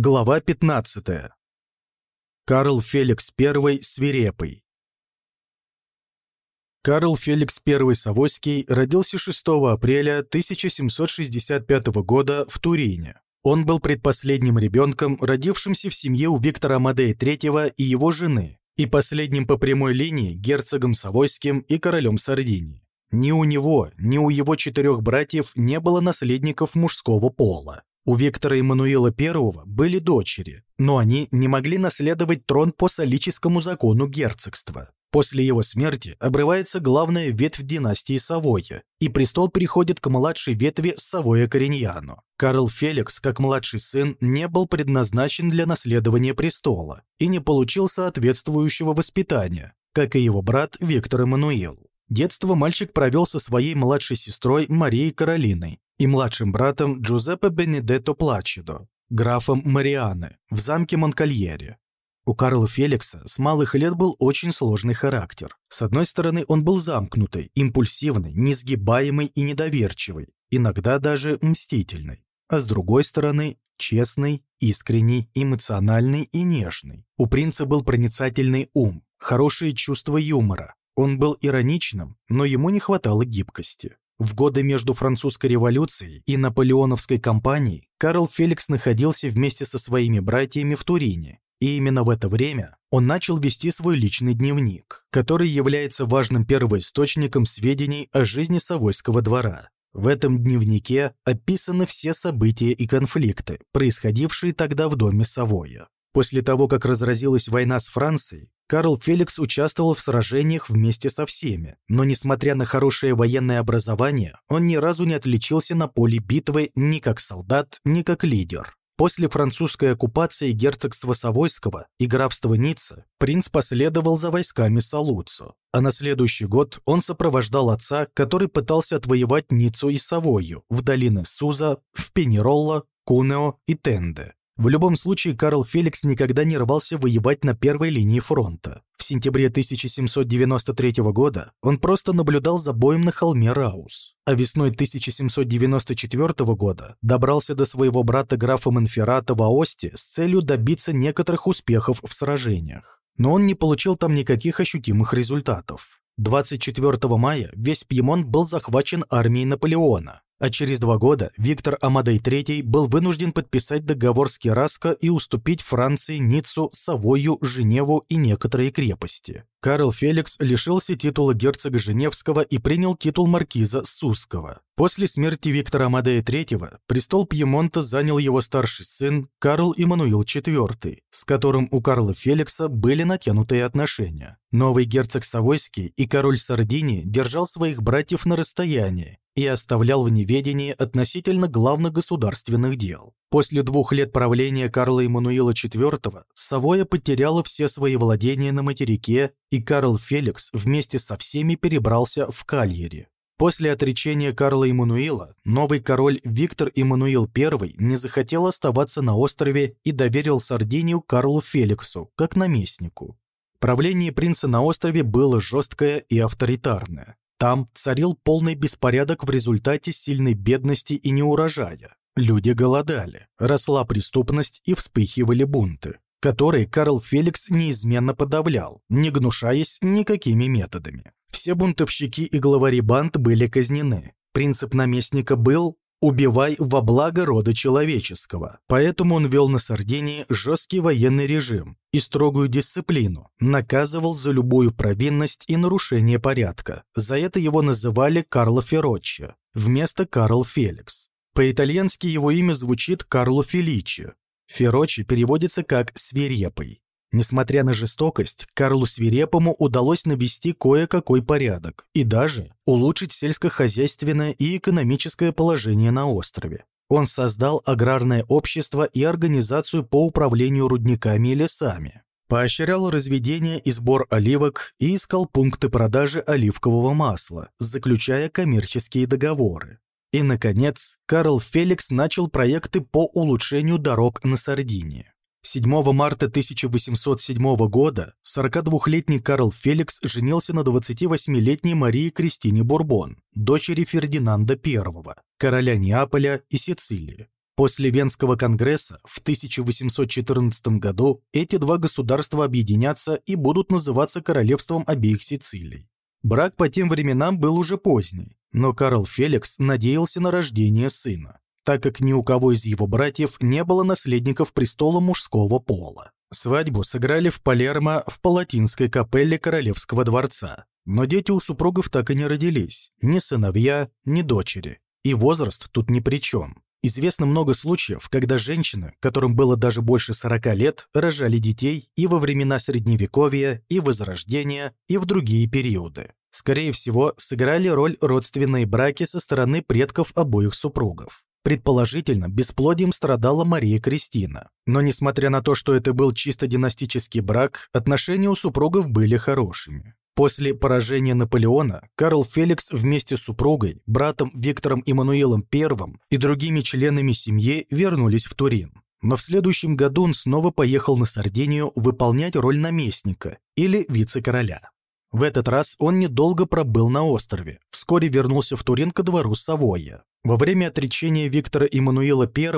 Глава 15. Карл Феликс I Свирепый. Карл Феликс I Савойский родился 6 апреля 1765 года в Турине. Он был предпоследним ребенком, родившимся в семье у Виктора Амадея III и его жены, и последним по прямой линии герцогом Савойским и королем Сардинии. Ни у него, ни у его четырех братьев не было наследников мужского пола. У Виктора Эммануила I были дочери, но они не могли наследовать трон по солическому закону герцогства. После его смерти обрывается главная ветвь династии Савойя, и престол переходит к младшей ветви Савоя Кориньяно. Карл Феликс, как младший сын, не был предназначен для наследования престола и не получил соответствующего воспитания, как и его брат Виктор Эммануил. Детство мальчик провел со своей младшей сестрой Марией Каролиной, и младшим братом Джузеппе Бенедетто Плачидо, графом Марианы, в замке Монкальере. У Карла Феликса с малых лет был очень сложный характер. С одной стороны, он был замкнутый, импульсивный, несгибаемый и недоверчивый, иногда даже мстительный. А с другой стороны, честный, искренний, эмоциональный и нежный. У принца был проницательный ум, хорошее чувство юмора. Он был ироничным, но ему не хватало гибкости. В годы между французской революцией и наполеоновской кампанией Карл Феликс находился вместе со своими братьями в Турине, и именно в это время он начал вести свой личный дневник, который является важным первоисточником сведений о жизни Савойского двора. В этом дневнике описаны все события и конфликты, происходившие тогда в доме Савоя. После того, как разразилась война с Францией, Карл Феликс участвовал в сражениях вместе со всеми, но несмотря на хорошее военное образование, он ни разу не отличился на поле битвы ни как солдат, ни как лидер. После французской оккупации герцогства Савойского и графства Ницца принц последовал за войсками Салуцо, а на следующий год он сопровождал отца, который пытался отвоевать Ниццу и Савойю в долины Суза, в Пенеролло, Кунео и Тенде. В любом случае, Карл Феликс никогда не рвался воевать на первой линии фронта. В сентябре 1793 года он просто наблюдал за боем на холме Раус, а весной 1794 года добрался до своего брата графа Монферрата в Аосте с целью добиться некоторых успехов в сражениях. Но он не получил там никаких ощутимых результатов. 24 мая весь Пьемонт был захвачен армией Наполеона, а через два года Виктор Амадей III был вынужден подписать договор с Кераско и уступить Франции Ниццу, Савою, Женеву и некоторые крепости. Карл Феликс лишился титула герцога Женевского и принял титул маркиза Сусского. После смерти Виктора Амадея III престол Пьемонта занял его старший сын Карл Иммануил IV, с которым у Карла Феликса были натянутые отношения. Новый герцог Савойский и король Сардинии держал своих братьев на расстоянии и оставлял в неведении относительно главных государственных дел. После двух лет правления Карла Эммануила IV Савоя потеряла все свои владения на материке, и Карл Феликс вместе со всеми перебрался в Кальере. После отречения Карла Эммануила новый король Виктор Эммануил I не захотел оставаться на острове и доверил Сардинию Карлу Феликсу как наместнику. Правление принца на острове было жесткое и авторитарное. Там царил полный беспорядок в результате сильной бедности и неурожая. Люди голодали, росла преступность и вспыхивали бунты, которые Карл Феликс неизменно подавлял, не гнушаясь никакими методами. Все бунтовщики и главари банд были казнены. Принцип наместника был «убивай во благо рода человеческого». Поэтому он вел на Сардинии жесткий военный режим и строгую дисциплину, наказывал за любую провинность и нарушение порядка. За это его называли Карло Ферроччо вместо Карл Феликс. По-итальянски его имя звучит Карло Феличи. Феррочи переводится как «свирепый». Несмотря на жестокость, Карлу Свирепому удалось навести кое-какой порядок и даже улучшить сельскохозяйственное и экономическое положение на острове. Он создал аграрное общество и организацию по управлению рудниками и лесами, поощрял разведение и сбор оливок и искал пункты продажи оливкового масла, заключая коммерческие договоры. И, наконец, Карл Феликс начал проекты по улучшению дорог на Сардинии. 7 марта 1807 года 42-летний Карл Феликс женился на 28-летней Марии Кристине Бурбон, дочери Фердинанда I, короля Неаполя и Сицилии. После Венского конгресса в 1814 году эти два государства объединятся и будут называться королевством обеих Сицилий. Брак по тем временам был уже поздний, но Карл Феликс надеялся на рождение сына, так как ни у кого из его братьев не было наследников престола мужского пола. Свадьбу сыграли в Палермо в Палатинской капелле Королевского дворца, но дети у супругов так и не родились, ни сыновья, ни дочери. И возраст тут ни при чем. Известно много случаев, когда женщины, которым было даже больше 40 лет, рожали детей и во времена Средневековья, и Возрождения, и в другие периоды. Скорее всего, сыграли роль родственные браки со стороны предков обоих супругов. Предположительно, бесплодием страдала Мария Кристина. Но несмотря на то, что это был чисто династический брак, отношения у супругов были хорошими. После поражения Наполеона Карл Феликс вместе с супругой, братом Виктором Эммануилом I и другими членами семьи вернулись в Турин. Но в следующем году он снова поехал на Сардинию выполнять роль наместника или вице-короля. В этот раз он недолго пробыл на острове, вскоре вернулся в Турин ко двору Савойя. Во время отречения Виктора Эммануила I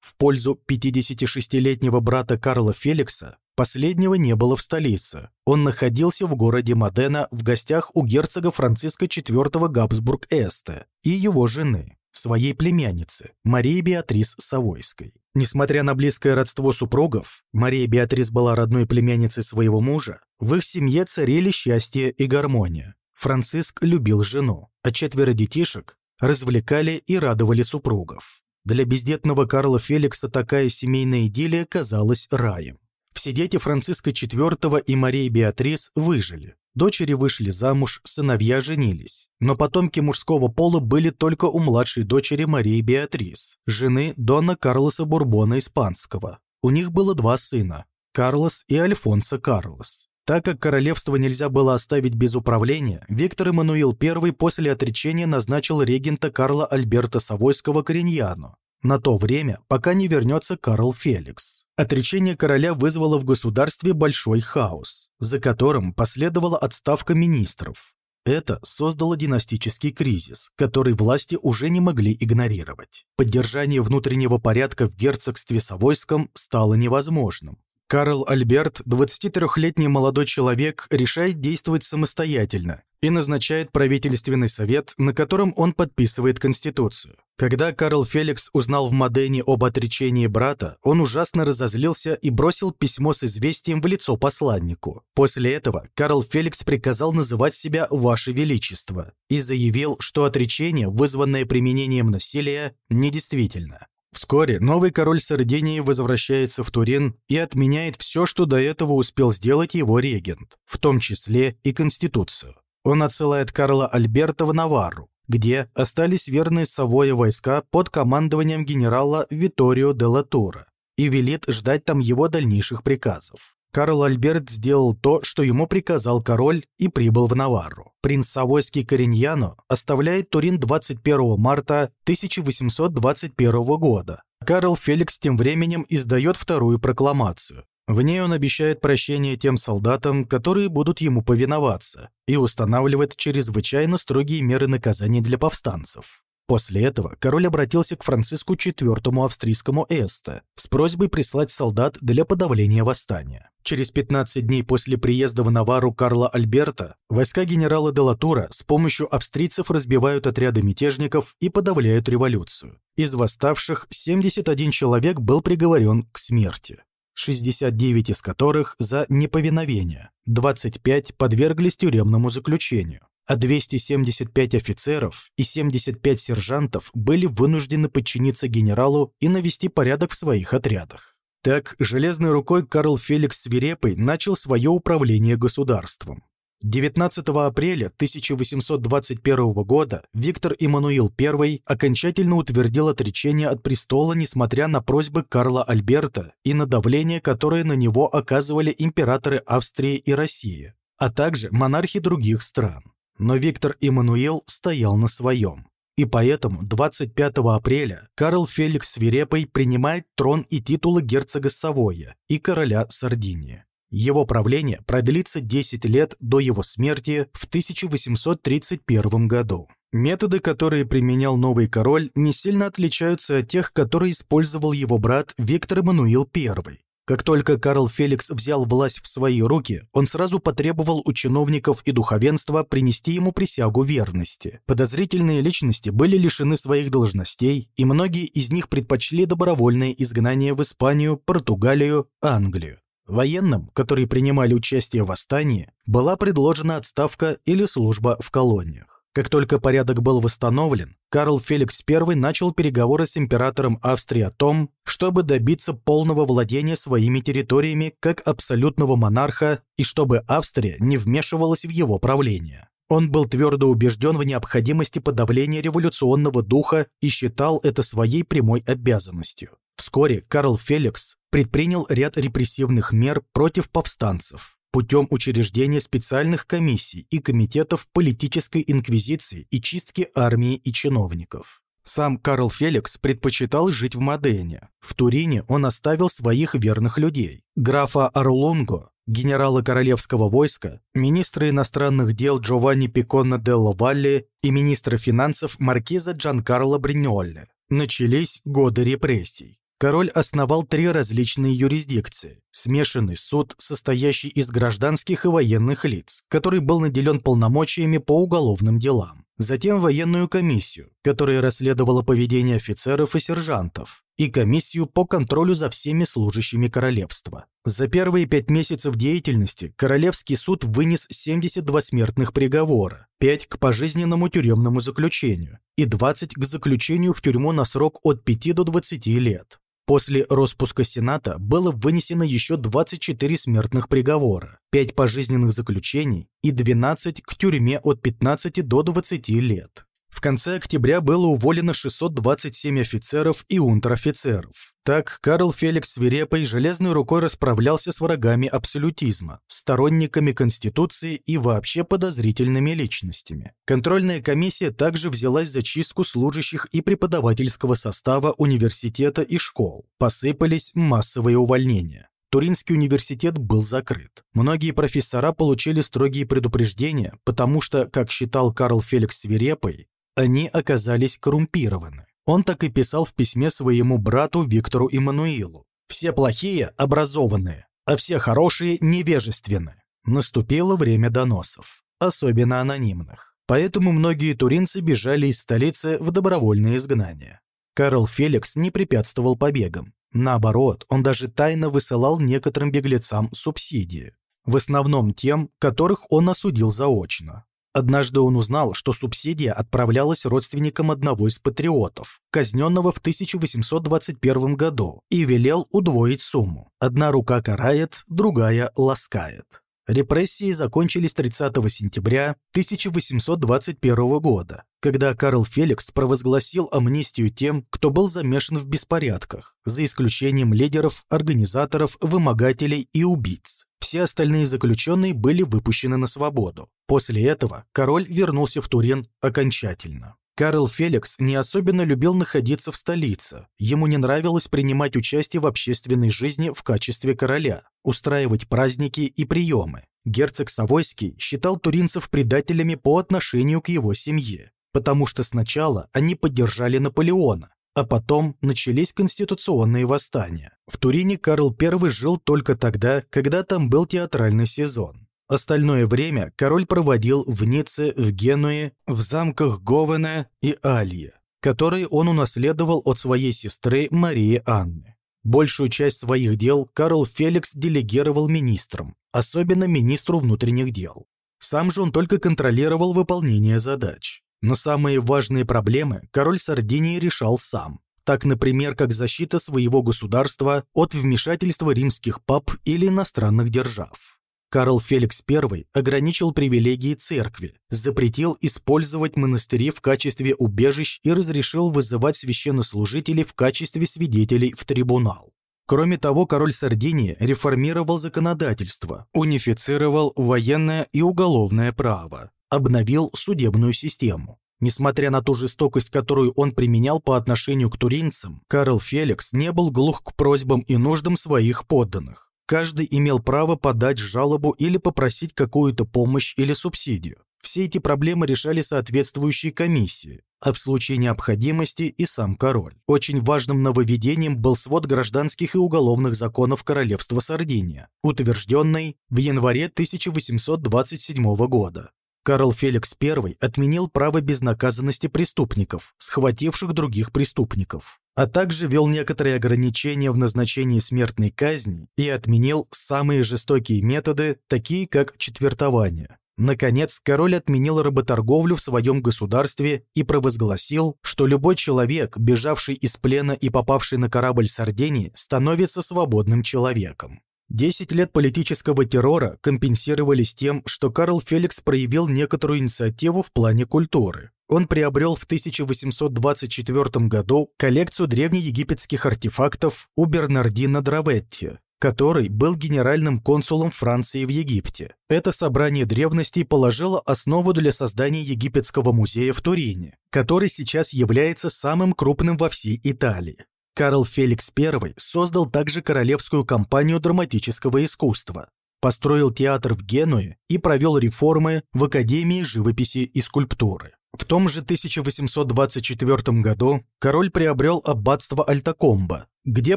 в пользу 56-летнего брата Карла Феликса Последнего не было в столице. Он находился в городе Модена в гостях у герцога Франциска IV Габсбург-Эсте и его жены, своей племянницы, Марии Беатрис Савойской. Несмотря на близкое родство супругов, Мария Беатрис была родной племянницей своего мужа, в их семье царили счастье и гармония. Франциск любил жену, а четверо детишек развлекали и радовали супругов. Для бездетного Карла Феликса такая семейная идиллия казалась раем. Все дети Франциска IV и Марии Беатрис выжили. Дочери вышли замуж, сыновья женились. Но потомки мужского пола были только у младшей дочери Марии Беатрис, жены Дона Карлоса Бурбона Испанского. У них было два сына – Карлос и Альфонсо Карлос. Так как королевство нельзя было оставить без управления, Виктор Эммануил I после отречения назначил регента Карла Альберта Савойского Кориньяно, на то время, пока не вернется Карл Феликс. Отречение короля вызвало в государстве большой хаос, за которым последовала отставка министров. Это создало династический кризис, который власти уже не могли игнорировать. Поддержание внутреннего порядка в герцогстве Савойском стало невозможным. Карл Альберт, 23-летний молодой человек, решает действовать самостоятельно и назначает правительственный совет, на котором он подписывает Конституцию. Когда Карл Феликс узнал в Модене об отречении брата, он ужасно разозлился и бросил письмо с известием в лицо посланнику. После этого Карл Феликс приказал называть себя «Ваше Величество» и заявил, что отречение, вызванное применением насилия, недействительно. Вскоре новый король Сардинии возвращается в Турин и отменяет все, что до этого успел сделать его регент, в том числе и Конституцию. Он отсылает Карла Альберта в Наварру, где остались верные Савоя войска под командованием генерала Виторио де Латура и велит ждать там его дальнейших приказов. Карл Альберт сделал то, что ему приказал король, и прибыл в Наварру. Принц Савойский Кориньяно оставляет Турин 21 марта 1821 года. Карл Феликс тем временем издает вторую прокламацию. В ней он обещает прощение тем солдатам, которые будут ему повиноваться, и устанавливает чрезвычайно строгие меры наказания для повстанцев. После этого король обратился к Франциску IV австрийскому Эсте с просьбой прислать солдат для подавления восстания. Через 15 дней после приезда в Навару Карла Альберта войска генерала Делатура с помощью австрийцев разбивают отряды мятежников и подавляют революцию. Из восставших 71 человек был приговорен к смерти. 69 из которых за неповиновение, 25 подверглись тюремному заключению а 275 офицеров и 75 сержантов были вынуждены подчиниться генералу и навести порядок в своих отрядах. Так, железной рукой Карл Феликс Свирепый начал свое управление государством. 19 апреля 1821 года Виктор Эммануил I окончательно утвердил отречение от престола, несмотря на просьбы Карла Альберта и на давление, которое на него оказывали императоры Австрии и России, а также монархи других стран. Но Виктор Эммануил стоял на своем. И поэтому 25 апреля Карл Феликс Свирепый принимает трон и титулы герцога Савоя и короля Сардинии. Его правление продлится 10 лет до его смерти в 1831 году. Методы, которые применял новый король, не сильно отличаются от тех, которые использовал его брат Виктор Эммануил I. Как только Карл Феликс взял власть в свои руки, он сразу потребовал у чиновников и духовенства принести ему присягу верности. Подозрительные личности были лишены своих должностей, и многие из них предпочли добровольное изгнание в Испанию, Португалию, Англию. Военным, которые принимали участие в восстании, была предложена отставка или служба в колониях. Как только порядок был восстановлен, Карл Феликс I начал переговоры с императором Австрии о том, чтобы добиться полного владения своими территориями как абсолютного монарха и чтобы Австрия не вмешивалась в его правление. Он был твердо убежден в необходимости подавления революционного духа и считал это своей прямой обязанностью. Вскоре Карл Феликс предпринял ряд репрессивных мер против повстанцев путем учреждения специальных комиссий и комитетов политической инквизиции и чистки армии и чиновников. Сам Карл Феликс предпочитал жить в Модене. В Турине он оставил своих верных людей – графа Орлунго, генерала королевского войска, министра иностранных дел Джованни Пиконно де Валли и министра финансов маркиза Джанкарло Бриньолли. Начались годы репрессий король основал три различные юрисдикции. Смешанный суд, состоящий из гражданских и военных лиц, который был наделен полномочиями по уголовным делам. Затем военную комиссию, которая расследовала поведение офицеров и сержантов, и комиссию по контролю за всеми служащими королевства. За первые пять месяцев деятельности Королевский суд вынес 72 смертных приговора, 5 к пожизненному тюремному заключению и 20 к заключению в тюрьму на срок от 5 до 20 лет. После распуска Сената было вынесено еще 24 смертных приговора, 5 пожизненных заключений и 12 к тюрьме от 15 до 20 лет. В конце октября было уволено 627 офицеров и унтер-офицеров. Так Карл Феликс свирепой железной рукой расправлялся с врагами абсолютизма, сторонниками Конституции и вообще подозрительными личностями. Контрольная комиссия также взялась за чистку служащих и преподавательского состава университета и школ. Посыпались массовые увольнения. Туринский университет был закрыт. Многие профессора получили строгие предупреждения, потому что, как считал Карл Феликс Свирепый, они оказались коррумпированы. Он так и писал в письме своему брату Виктору Иммануилу. «Все плохие – образованные, а все хорошие – невежественны». Наступило время доносов, особенно анонимных. Поэтому многие туринцы бежали из столицы в добровольное изгнание. Карл Феликс не препятствовал побегам. Наоборот, он даже тайно высылал некоторым беглецам субсидии, в основном тем, которых он осудил заочно. Однажды он узнал, что субсидия отправлялась родственникам одного из патриотов, казненного в 1821 году, и велел удвоить сумму. Одна рука карает, другая ласкает. Репрессии закончились 30 сентября 1821 года, когда Карл Феликс провозгласил амнистию тем, кто был замешан в беспорядках, за исключением лидеров, организаторов, вымогателей и убийц. Все остальные заключенные были выпущены на свободу. После этого король вернулся в Турин окончательно. Карл Феликс не особенно любил находиться в столице. Ему не нравилось принимать участие в общественной жизни в качестве короля, устраивать праздники и приемы. Герцог Савойский считал туринцев предателями по отношению к его семье, потому что сначала они поддержали Наполеона, а потом начались конституционные восстания. В Турине Карл I жил только тогда, когда там был театральный сезон. Остальное время король проводил в Ницце, в Генуе, в замках Говена и Алья, которые он унаследовал от своей сестры Марии Анны. Большую часть своих дел Карл Феликс делегировал министрам, особенно министру внутренних дел. Сам же он только контролировал выполнение задач. Но самые важные проблемы король Сардинии решал сам. Так, например, как защита своего государства от вмешательства римских пап или иностранных держав. Карл Феликс I ограничил привилегии церкви, запретил использовать монастыри в качестве убежищ и разрешил вызывать священнослужителей в качестве свидетелей в трибунал. Кроме того, король Сардинии реформировал законодательство, унифицировал военное и уголовное право, обновил судебную систему. Несмотря на ту жестокость, которую он применял по отношению к туринцам, Карл Феликс не был глух к просьбам и нуждам своих подданных. Каждый имел право подать жалобу или попросить какую-то помощь или субсидию. Все эти проблемы решали соответствующие комиссии, а в случае необходимости и сам король. Очень важным нововведением был свод гражданских и уголовных законов Королевства Сардиния, утвержденный в январе 1827 года. Карл Феликс I отменил право безнаказанности преступников, схвативших других преступников, а также ввел некоторые ограничения в назначении смертной казни и отменил самые жестокие методы, такие как четвертование. Наконец, король отменил работорговлю в своем государстве и провозгласил, что любой человек, бежавший из плена и попавший на корабль Сардинии, становится свободным человеком. Десять лет политического террора компенсировались тем, что Карл Феликс проявил некоторую инициативу в плане культуры. Он приобрел в 1824 году коллекцию древнеегипетских артефактов у Бернардина Драветти, который был генеральным консулом Франции в Египте. Это собрание древностей положило основу для создания Египетского музея в Турине, который сейчас является самым крупным во всей Италии. Карл Феликс I создал также Королевскую компанию драматического искусства, построил театр в Генуе и провел реформы в Академии живописи и скульптуры. В том же 1824 году король приобрел аббатство Альтакомба, где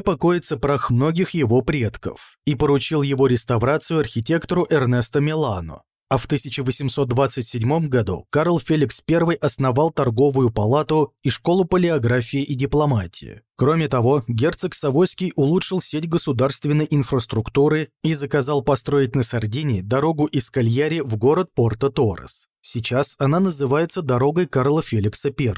покоится прах многих его предков, и поручил его реставрацию архитектору Эрнесто Милано, а в 1827 году Карл Феликс I основал торговую палату и школу палеографии и дипломатии. Кроме того, герцог Савойский улучшил сеть государственной инфраструктуры и заказал построить на Сардинии дорогу из Кальяри в город Порто-Торрес. Сейчас она называется дорогой Карла Феликса I.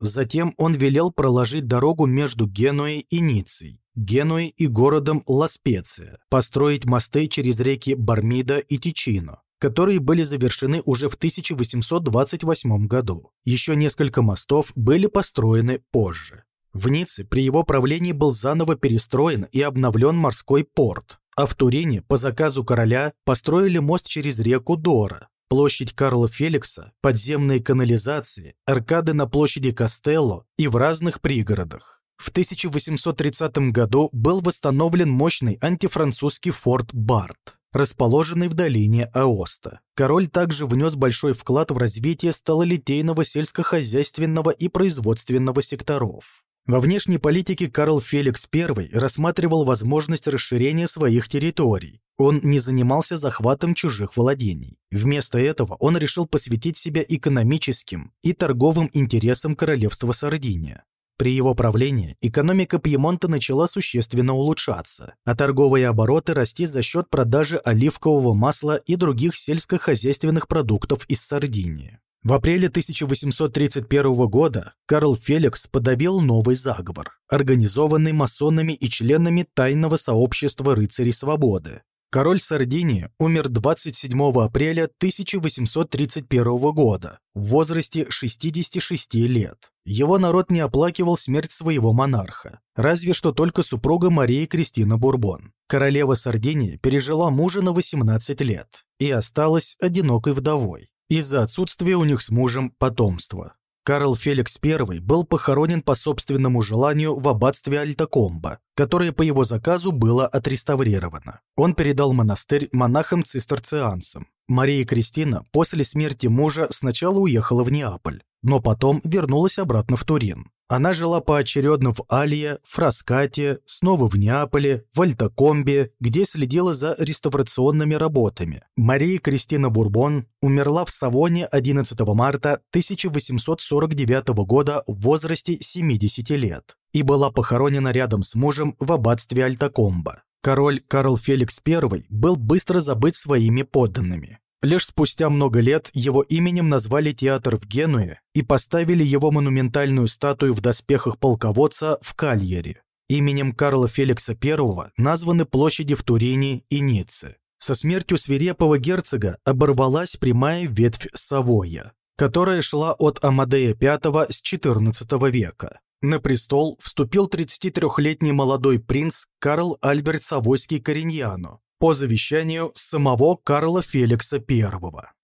Затем он велел проложить дорогу между Генуей и Ницей, Генуей и городом Ла-Специя, построить мосты через реки Бармида и Тичино, которые были завершены уже в 1828 году. Еще несколько мостов были построены позже. В Ницце при его правлении был заново перестроен и обновлен морской порт, а в Турине по заказу короля построили мост через реку Дора, площадь Карла Феликса, подземные канализации, аркады на площади Кастелло и в разных пригородах. В 1830 году был восстановлен мощный антифранцузский форт Барт расположенный в долине Аоста. Король также внес большой вклад в развитие сталолитейного сельскохозяйственного и производственного секторов. Во внешней политике Карл Феликс I рассматривал возможность расширения своих территорий. Он не занимался захватом чужих владений. Вместо этого он решил посвятить себя экономическим и торговым интересам королевства Сардиния. При его правлении экономика Пьемонта начала существенно улучшаться, а торговые обороты расти за счет продажи оливкового масла и других сельскохозяйственных продуктов из Сардинии. В апреле 1831 года Карл Феликс подавил новый заговор, организованный масонами и членами тайного сообщества рыцарей свободы, Король Сардинии умер 27 апреля 1831 года в возрасте 66 лет. Его народ не оплакивал смерть своего монарха, разве что только супруга Марии Кристина Бурбон. Королева Сардинии пережила мужа на 18 лет и осталась одинокой вдовой из-за отсутствия у них с мужем потомства. Карл Феликс I был похоронен по собственному желанию в аббатстве Альтакомба, которое по его заказу было отреставрировано. Он передал монастырь монахам-цистерцианцам. Мария Кристина после смерти мужа сначала уехала в Неаполь, но потом вернулась обратно в Турин. Она жила поочередно в Алье, Фраскате, снова в Неаполе, в Альтакомбе, где следила за реставрационными работами. Мария Кристина Бурбон умерла в Савоне 11 марта 1849 года в возрасте 70 лет и была похоронена рядом с мужем в аббатстве Альтакомба. Король Карл Феликс I был быстро забыт своими подданными. Лишь спустя много лет его именем назвали театр в Генуе и поставили его монументальную статую в доспехах полководца в Кальере. Именем Карла Феликса I названы площади в Турине и Ницце. Со смертью свирепого герцога оборвалась прямая ветвь Савоя, которая шла от Амадея V с XIV века. На престол вступил 33-летний молодой принц Карл Альберт Савойский Кориньяно, по завещанию самого Карла Феликса I.